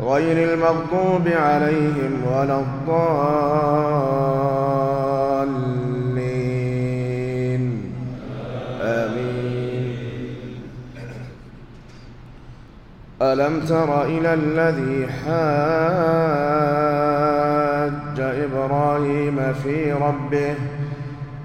غير المغضوب عليهم ولا الضالين. آمين. ألم تر إلى الذي حاج إبراهيم في ربه؟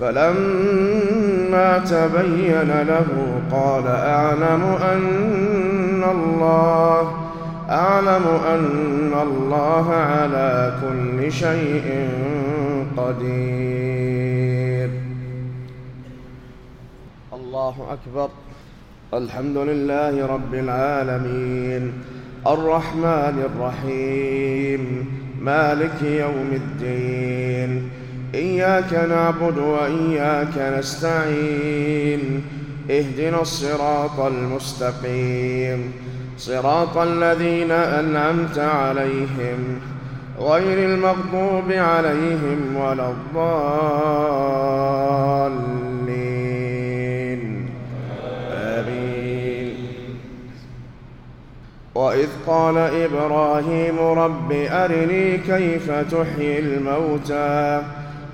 فلما تبين له قال أعلم أن الله أعلم أن الله على كل شيء قدير. الله أكبر. الحمد لله رب العالمين. الرحمن الرحيم. مالك يوم الدين. إياك نعبد وإياك نستعين. اهدنا الصراط المستقيم. صراط الذين أنعمت عليهم. غير المغضوب عليهم ولا الضالين. آمين. وإذ قال إبراهيم رب أرني كيف تحيي الموتى.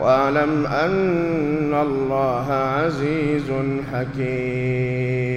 واعلم أن الله عزيز حكيم.